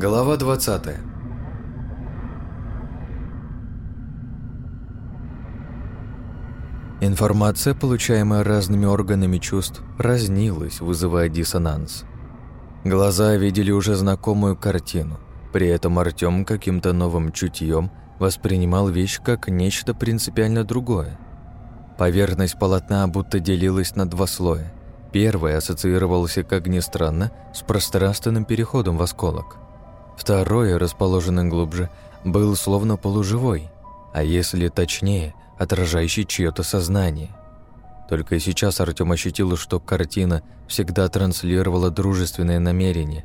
Глава 20 Информация, получаемая разными органами чувств, разнилась, вызывая диссонанс. Глаза видели уже знакомую картину, при этом Артём каким-то новым чутьем воспринимал вещь как нечто принципиально другое. Поверхность полотна будто делилась на два слоя. Первый ассоциировался, как ни странно, с пространственным переходом в осколок. Второй, расположенный глубже, был словно полуживой, а если точнее, отражающий чье-то сознание. Только сейчас Артем ощутил, что картина всегда транслировала дружественное намерение.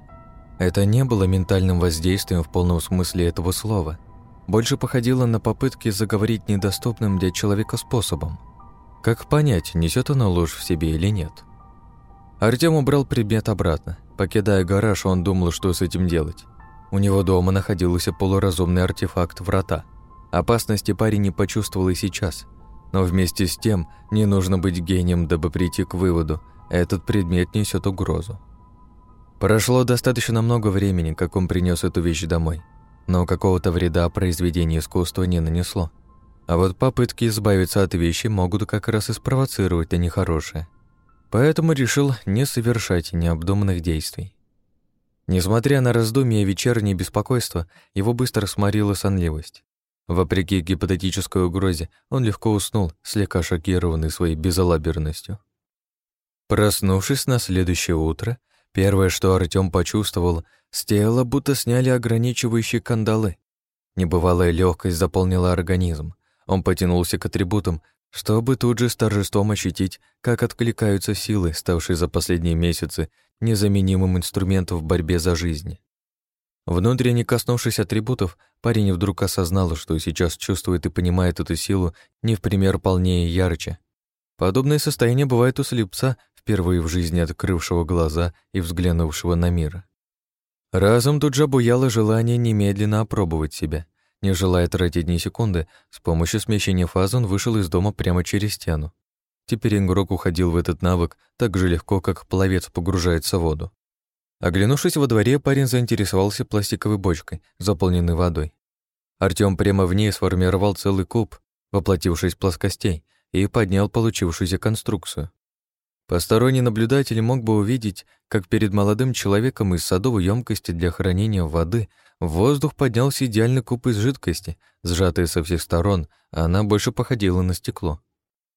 Это не было ментальным воздействием в полном смысле этого слова. Больше походило на попытки заговорить недоступным для человека способом. Как понять, несет она ложь в себе или нет? Артем убрал предмет обратно. Покидая гараж, он думал, что с этим делать. У него дома находился полуразумный артефакт врата. Опасности парень не почувствовал и сейчас. Но вместе с тем не нужно быть гением, дабы прийти к выводу, этот предмет несет угрозу. Прошло достаточно много времени, как он принес эту вещь домой, но какого-то вреда произведение искусства не нанесло. А вот попытки избавиться от вещи могут как раз и спровоцировать на нехорошее. Поэтому решил не совершать необдуманных действий. Несмотря на раздумья и вечернее беспокойство, его быстро сморила сонливость. Вопреки гипотетической угрозе, он легко уснул, слегка шокированный своей безалаберностью. Проснувшись на следующее утро, первое, что Артём почувствовал, с тела будто сняли ограничивающие кандалы. Небывалая легкость заполнила организм. Он потянулся к атрибутам, чтобы тут же с торжеством ощутить, как откликаются силы, ставшие за последние месяцы незаменимым инструментом в борьбе за жизнь. Внутренне коснувшись атрибутов, парень вдруг осознал, что сейчас чувствует и понимает эту силу не в пример полнее и ярче. Подобное состояние бывает у слепца, впервые в жизни открывшего глаза и взглянувшего на мир. Разом тут же обуяло желание немедленно опробовать себя. Не желая тратить ни секунды, с помощью смещения фаз он вышел из дома прямо через стену. Теперь игрок уходил в этот навык так же легко, как пловец погружается в воду. Оглянувшись во дворе, парень заинтересовался пластиковой бочкой, заполненной водой. Артём прямо в ней сформировал целый куб, воплотившись плоскостей, и поднял получившуюся конструкцию. Посторонний наблюдатель мог бы увидеть, как перед молодым человеком из садовой емкости для хранения воды в воздух поднялся идеальный куб из жидкости, сжатый со всех сторон, а она больше походила на стекло.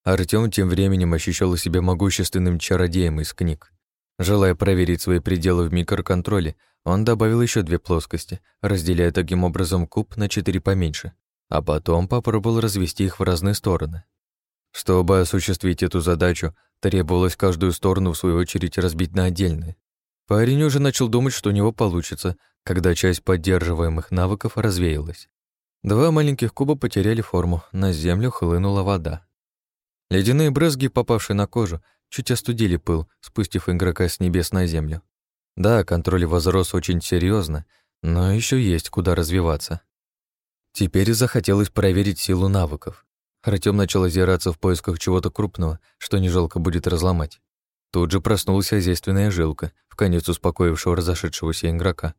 Артём тем временем ощущал себя могущественным чародеем из книг. Желая проверить свои пределы в микроконтроле, он добавил еще две плоскости, разделяя таким образом куб на четыре поменьше, а потом попробовал развести их в разные стороны. Чтобы осуществить эту задачу, требовалось каждую сторону, в свою очередь, разбить на отдельные. Парень уже начал думать, что у него получится, когда часть поддерживаемых навыков развеялась. Два маленьких куба потеряли форму, на землю хлынула вода. Ледяные брызги, попавшие на кожу, чуть остудили пыл, спустив игрока с небес на землю. Да, контроль возрос очень серьезно, но еще есть куда развиваться. Теперь захотелось проверить силу навыков. Артём начал озираться в поисках чего-то крупного, что не жалко будет разломать. Тут же проснулась хозяйственная жилка, в конец успокоившего разошедшегося игрока.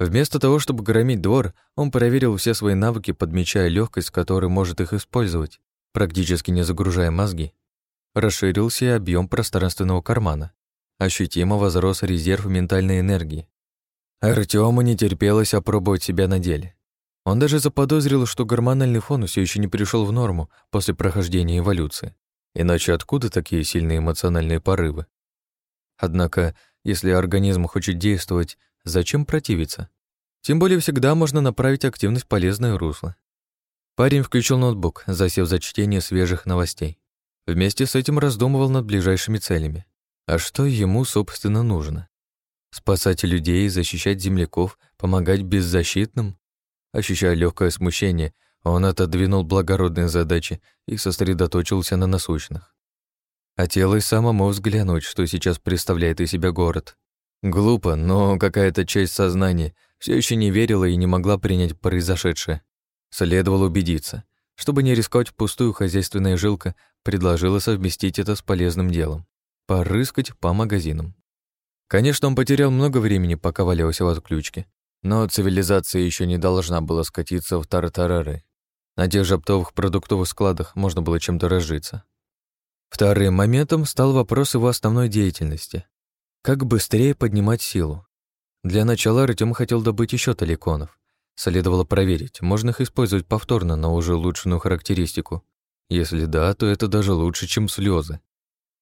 Вместо того, чтобы громить двор, он проверил все свои навыки, подмечая легкость, которой может их использовать, практически не загружая мозги. Расширился и объем пространственного кармана. Ощутимо возрос резерв ментальной энергии. Артему не терпелось опробовать себя на деле. Он даже заподозрил, что гормональный фон все еще не пришел в норму после прохождения эволюции. Иначе откуда такие сильные эмоциональные порывы? Однако, если организм хочет действовать, зачем противиться? Тем более всегда можно направить активность в полезное русло. Парень включил ноутбук, засев за чтение свежих новостей. Вместе с этим раздумывал над ближайшими целями. А что ему, собственно, нужно? Спасать людей, защищать земляков, помогать беззащитным? Ощущая легкое смущение, он отодвинул благородные задачи и сосредоточился на насущных. Хотелось самому взглянуть, что сейчас представляет из себя город. Глупо, но какая-то часть сознания все еще не верила и не могла принять произошедшее. Следовало убедиться. Чтобы не рисковать пустую хозяйственная жилка, предложила совместить это с полезным делом. Порыскать по магазинам. Конечно, он потерял много времени, пока валялся в отключке. Но цивилизация еще не должна была скатиться в тартарары. На тех же оптовых продуктовых складах можно было чем-то разжиться. Вторым моментом стал вопрос его основной деятельности. Как быстрее поднимать силу? Для начала Артём хотел добыть еще таликонов. Следовало проверить, можно их использовать повторно на уже улучшенную характеристику. Если да, то это даже лучше, чем слезы.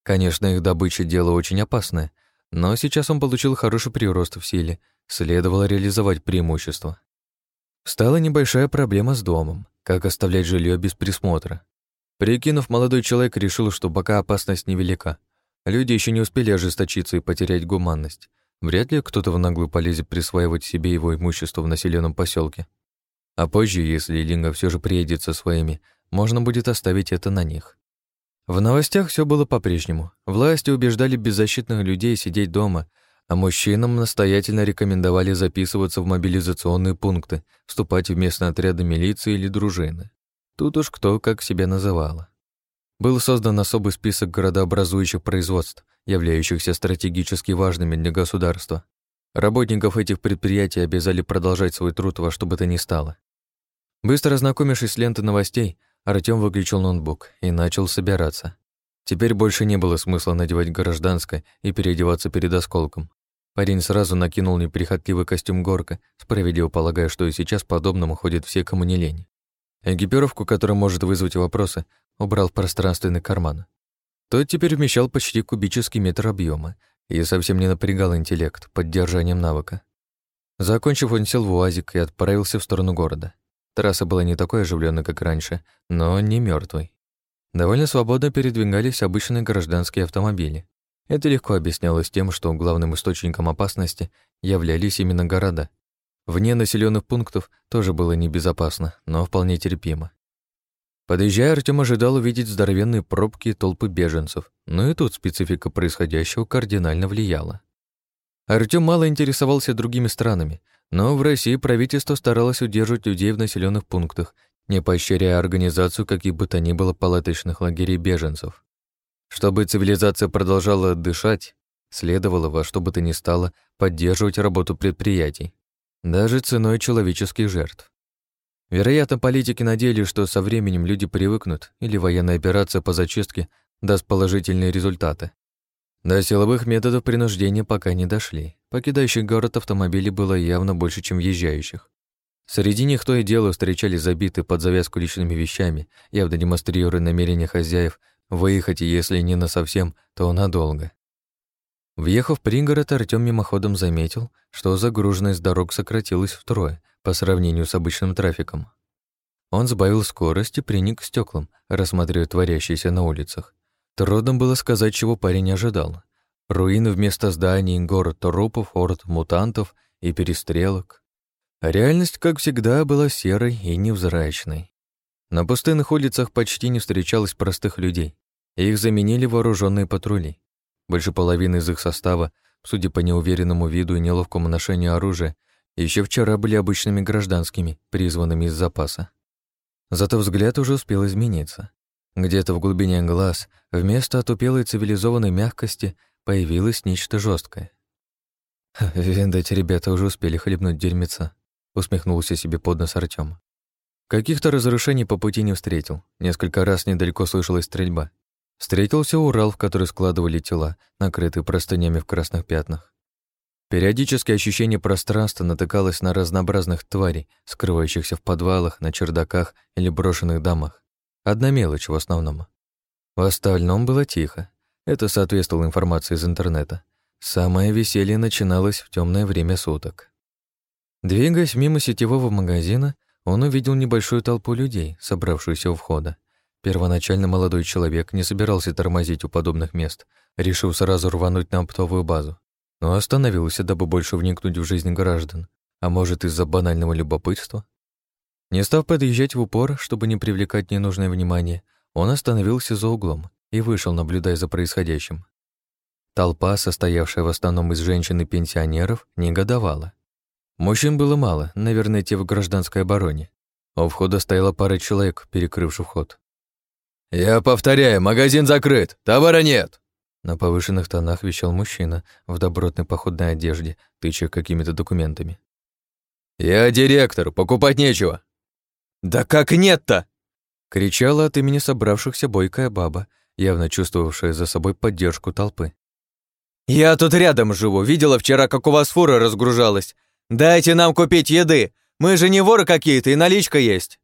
Конечно, их добыча – дело очень опасное, но сейчас он получил хороший прирост в силе, следовало реализовать преимущество. Стала небольшая проблема с домом, как оставлять жилье без присмотра. Прикинув, молодой человек решил, что пока опасность невелика. Люди еще не успели ожесточиться и потерять гуманность. Вряд ли кто-то в наглую полезет присваивать себе его имущество в населенном поселке. А позже, если Линга все же приедет со своими, можно будет оставить это на них. В новостях все было по-прежнему. Власти убеждали беззащитных людей сидеть дома, а мужчинам настоятельно рекомендовали записываться в мобилизационные пункты, вступать в местные отряды милиции или дружины. Тут уж кто как себя называла. Был создан особый список городообразующих производств, являющихся стратегически важными для государства. Работников этих предприятий обязали продолжать свой труд во что бы то ни стало. Быстро ознакомившись с лентой новостей, Артём выключил ноутбук и начал собираться. Теперь больше не было смысла надевать гражданское и переодеваться перед осколком. Парень сразу накинул неприхотливый костюм горка, справедливо полагая, что и сейчас подобному ходят все, кому не лень. Экипировку, которая может вызвать вопросы, убрал в пространственный карман. Тот теперь вмещал почти кубический метр объема и совсем не напрягал интеллект поддержанием навыка. Закончив, он сел в УАЗик и отправился в сторону города. Трасса была не такой оживленной, как раньше, но не мертвой. Довольно свободно передвигались обычные гражданские автомобили. Это легко объяснялось тем, что главным источником опасности являлись именно города, Вне населенных пунктов тоже было небезопасно, но вполне терпимо. Подъезжая, Артем ожидал увидеть здоровенные пробки и толпы беженцев, но и тут специфика происходящего кардинально влияла. Артем мало интересовался другими странами, но в России правительство старалось удерживать людей в населенных пунктах, не поощряя организацию каких бы то ни было палаточных лагерей беженцев. Чтобы цивилизация продолжала дышать, следовало во что бы то ни стало поддерживать работу предприятий даже ценой человеческих жертв. Вероятно, политики надеялись, что со временем люди привыкнут, или военная операция по зачистке даст положительные результаты. До силовых методов принуждения пока не дошли. Покидающих город автомобилей было явно больше, чем въезжающих. Среди них то и дело встречались забиты под завязку личными вещами, явно демонстрируя намерение хозяев выехать, если не на совсем, то надолго. Въехав в пригород, Артём мимоходом заметил, что загруженность дорог сократилась втрое по сравнению с обычным трафиком. Он сбавил скорость и приник к стеклам, рассматривая творящиеся на улицах. Трудно было сказать, чего парень ожидал. Руины вместо зданий, город трупов, орд мутантов и перестрелок. Реальность, как всегда, была серой и невзрачной. На пустынных улицах почти не встречалось простых людей. Их заменили вооруженные патрули. Больше половины из их состава, судя по неуверенному виду и неловкому ношению оружия, еще вчера были обычными гражданскими, призванными из запаса. Зато взгляд уже успел измениться. Где-то в глубине глаз вместо отупелой цивилизованной мягкости появилось нечто жесткое. «Видать, ребята уже успели хлебнуть дерьмеца», — усмехнулся себе под нос Артём. Каких-то разрушений по пути не встретил. Несколько раз недалеко слышалась стрельба. Встретился Урал, в который складывали тела, накрытые простынями в красных пятнах. Периодически ощущение пространства натыкалось на разнообразных тварей, скрывающихся в подвалах, на чердаках или брошенных домах. Одна мелочь в основном. В остальном было тихо. Это соответствовало информации из интернета. Самое веселье начиналось в темное время суток. Двигаясь мимо сетевого магазина, он увидел небольшую толпу людей, собравшуюся у входа. Первоначально молодой человек не собирался тормозить у подобных мест, решив сразу рвануть на оптовую базу, но остановился, дабы больше вникнуть в жизнь граждан, а может, из-за банального любопытства. Не став подъезжать в упор, чтобы не привлекать ненужное внимание, он остановился за углом и вышел, наблюдая за происходящим. Толпа, состоявшая в основном из женщин и пенсионеров, негодовала. Мужчин было мало, наверное, те в гражданской обороне. У входа стояла пара человек, перекрывших вход. «Я повторяю, магазин закрыт, товара нет!» На повышенных тонах вещал мужчина в добротной походной одежде, тыча какими-то документами. «Я директор, покупать нечего». «Да как нет-то?» кричала от имени собравшихся бойкая баба, явно чувствовавшая за собой поддержку толпы. «Я тут рядом живу, видела вчера, как у вас фура разгружалась. Дайте нам купить еды, мы же не воры какие-то, и наличка есть».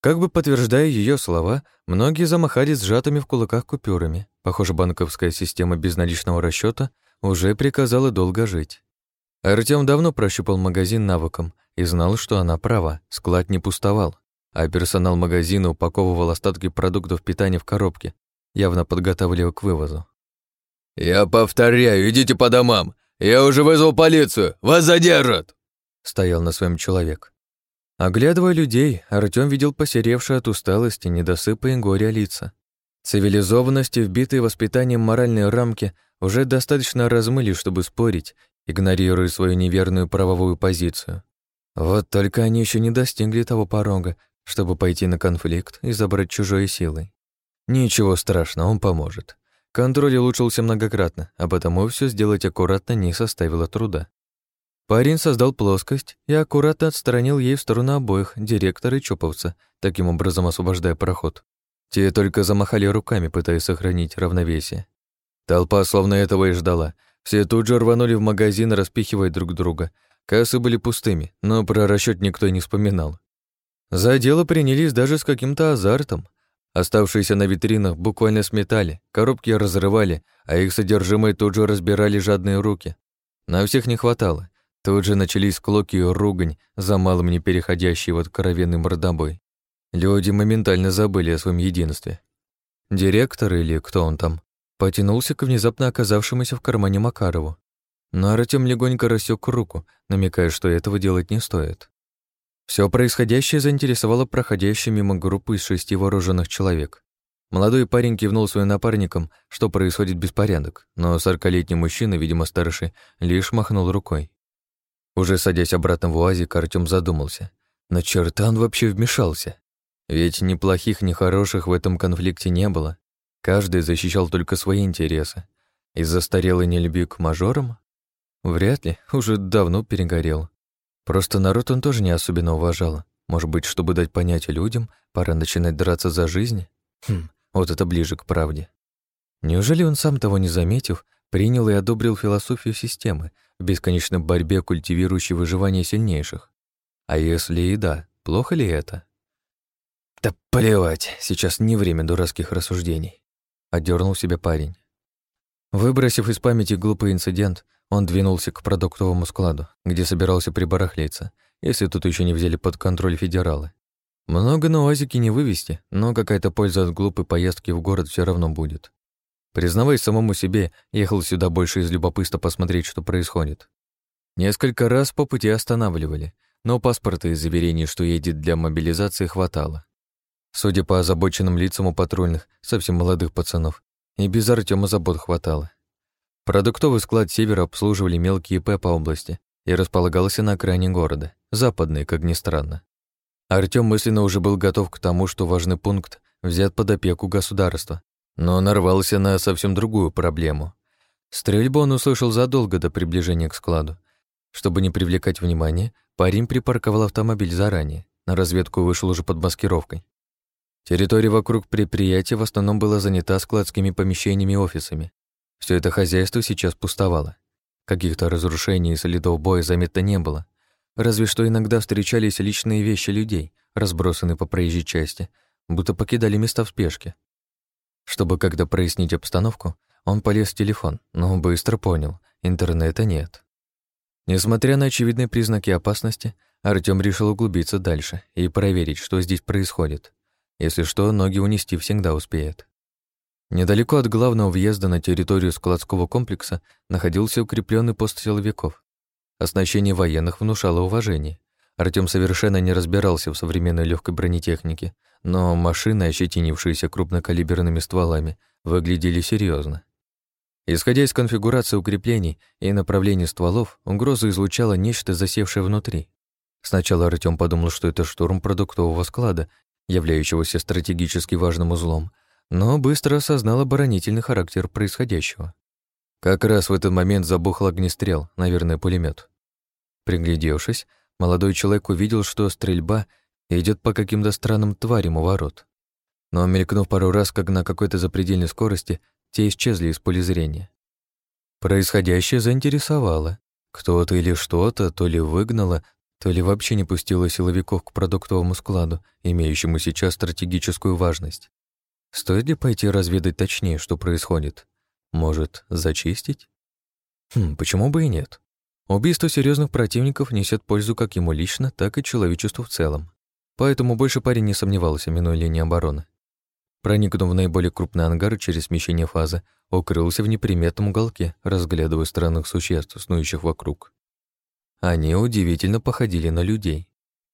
Как бы подтверждая ее слова, многие замахали сжатыми в кулаках купюрами. Похоже, банковская система безналичного расчета уже приказала долго жить. Артём давно прощупал магазин навыком и знал, что она права, склад не пустовал, а персонал магазина упаковывал остатки продуктов питания в коробке, явно подготавливая к вывозу. «Я повторяю, идите по домам! Я уже вызвал полицию! Вас задержат!» Стоял на своем человек. Оглядывая людей, Артём видел посеревшие от усталости, недосыпа и горя лица. Цивилизованность и вбитые воспитанием моральные рамки уже достаточно размыли, чтобы спорить, игнорируя свою неверную правовую позицию. Вот только они еще не достигли того порога, чтобы пойти на конфликт и забрать чужой силой. Ничего страшного, он поможет. Контроль улучшился многократно, а потому все сделать аккуратно не составило труда. Парень создал плоскость и аккуратно отстранил ей в сторону обоих, директора и чоповца, таким образом освобождая проход. Те только замахали руками, пытаясь сохранить равновесие. Толпа словно этого и ждала. Все тут же рванули в магазин, распихивая друг друга. Кассы были пустыми, но про расчет никто и не вспоминал. За дело принялись даже с каким-то азартом. Оставшиеся на витринах буквально сметали, коробки разрывали, а их содержимое тут же разбирали жадные руки. На всех не хватало, Тут же начались клоки и ругань, за малым не переходящий в откровенный мордобой. Люди моментально забыли о своем единстве. Директор или кто он там, потянулся к внезапно оказавшемуся в кармане Макарову. Но Артём легонько рассек руку, намекая, что этого делать не стоит. Все происходящее заинтересовало проходящую мимо группу из шести вооруженных человек. Молодой парень кивнул своим напарникам, что происходит беспорядок, но сорокалетний мужчина, видимо старший, лишь махнул рукой. Уже садясь обратно в УАЗик, Артём задумался. На черта он вообще вмешался? Ведь ни плохих, ни хороших в этом конфликте не было. Каждый защищал только свои интересы. Из-за старелой нелюбви к мажорам? Вряд ли, уже давно перегорел. Просто народ он тоже не особенно уважал. Может быть, чтобы дать понять людям, пора начинать драться за жизнь? Хм, вот это ближе к правде. Неужели он сам того не заметив, принял и одобрил философию системы, в бесконечной борьбе, культивирующей выживание сильнейших. А если и да, плохо ли это? Да плевать, сейчас не время дурацких рассуждений. Отдернул себя парень. Выбросив из памяти глупый инцидент, он двинулся к продуктовому складу, где собирался прибарахлиться, если тут еще не взяли под контроль федералы. Много на УАЗике не вывести, но какая-то польза от глупой поездки в город все равно будет. Признаваясь самому себе, ехал сюда больше из любопытства посмотреть, что происходит. Несколько раз по пути останавливали, но паспорта и заверений, что едет для мобилизации, хватало. Судя по озабоченным лицам у патрульных, совсем молодых пацанов, и без Артема забот хватало. Продуктовый склад «Север» обслуживали мелкие ИП по области и располагался на окраине города, западный, как ни странно. Артём мысленно уже был готов к тому, что важный пункт взят под опеку государства, но нарвался на совсем другую проблему. Стрельбу он услышал задолго до приближения к складу. Чтобы не привлекать внимания, парень припарковал автомобиль заранее, на разведку вышел уже под маскировкой. Территория вокруг предприятия в основном была занята складскими помещениями и офисами. Все это хозяйство сейчас пустовало. Каких-то разрушений и следов боя заметно не было. Разве что иногда встречались личные вещи людей, разбросанные по проезжей части, будто покидали места в спешке. Чтобы когда прояснить обстановку, он полез в телефон, но быстро понял, интернета нет. Несмотря на очевидные признаки опасности, Артём решил углубиться дальше и проверить, что здесь происходит. Если что, ноги унести всегда успеет. Недалеко от главного въезда на территорию складского комплекса находился укрепленный пост силовиков. Оснащение военных внушало уважение. Артём совершенно не разбирался в современной легкой бронетехнике, но машины, ощетинившиеся крупнокалиберными стволами, выглядели серьезно. Исходя из конфигурации укреплений и направлений стволов, угроза излучала нечто засевшее внутри. Сначала Артём подумал, что это штурм продуктового склада, являющегося стратегически важным узлом, но быстро осознал оборонительный характер происходящего. Как раз в этот момент забухал огнестрел, наверное, пулемет. Приглядевшись, Молодой человек увидел, что стрельба идет по каким-то странным тварям у ворот. Но, мелькнув пару раз, как на какой-то запредельной скорости, те исчезли из поля зрения. Происходящее заинтересовало. Кто-то или что-то то ли выгнало, то ли вообще не пустило силовиков к продуктовому складу, имеющему сейчас стратегическую важность. Стоит ли пойти разведать точнее, что происходит? Может, зачистить? Хм, почему бы и нет? Убийство серьезных противников несет пользу как ему лично, так и человечеству в целом. Поэтому больше парень не сомневался, минуя линии обороны. Проникнув в наиболее крупный ангар через смещение фазы, укрылся в неприметном уголке, разглядывая странных существ, снующих вокруг. Они удивительно походили на людей.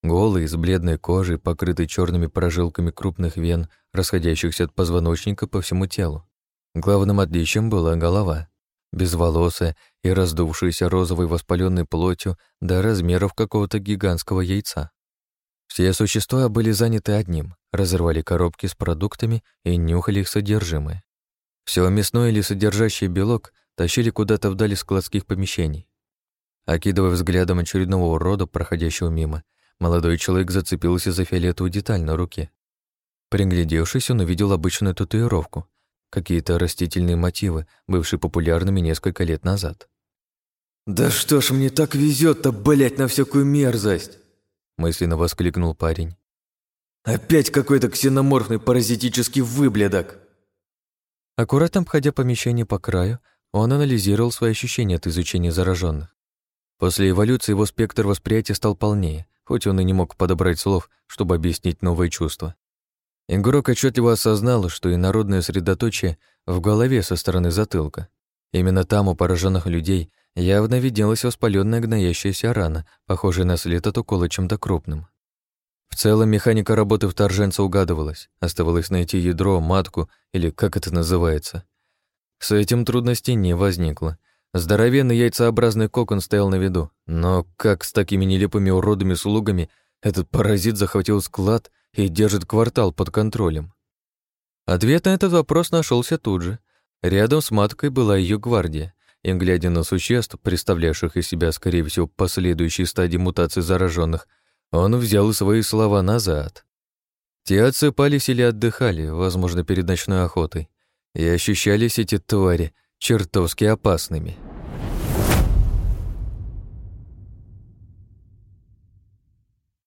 Голые, с бледной кожей, покрытые черными прожилками крупных вен, расходящихся от позвоночника по всему телу. Главным отличием была голова, безволосая и раздувшаяся розовой воспаленной плотью до размеров какого-то гигантского яйца. Все существа были заняты одним, разрывали коробки с продуктами и нюхали их содержимое. Все мясное или содержащее белок тащили куда-то вдали складских помещений. Окидывая взглядом очередного урода, проходящего мимо, молодой человек зацепился за фиолетовую деталь на руке. Приглядевшись, он увидел обычную татуировку, какие-то растительные мотивы, бывшие популярными несколько лет назад. «Да что ж мне так везет-то, блять, на всякую мерзость!» мысленно воскликнул парень. «Опять какой-то ксеноморфный паразитический выблядок!» Аккуратно обходя помещение по краю, он анализировал свои ощущения от изучения зараженных. После эволюции его спектр восприятия стал полнее, хоть он и не мог подобрать слов, чтобы объяснить новые чувства. Игрок отчетливо осознал, что инородное средоточие в голове со стороны затылка. Именно там у пораженных людей явно виделась воспаленная гноящаяся рана, похожая на след от укола чем-то крупным. В целом механика работы вторженца угадывалась, оставалось найти ядро, матку или как это называется. С этим трудностей не возникло. Здоровенный яйцеобразный кокон стоял на виду, но как с такими нелепыми уродами слугами этот паразит захватил склад и держит квартал под контролем? Ответ на этот вопрос нашелся тут же. Рядом с маткой была ее гвардия, и, глядя на существ, представлявших из себя, скорее всего, последующие стадии мутации зараженных, он взял свои слова назад. Те отсыпались или отдыхали, возможно, перед ночной охотой, и ощущались эти твари чертовски опасными.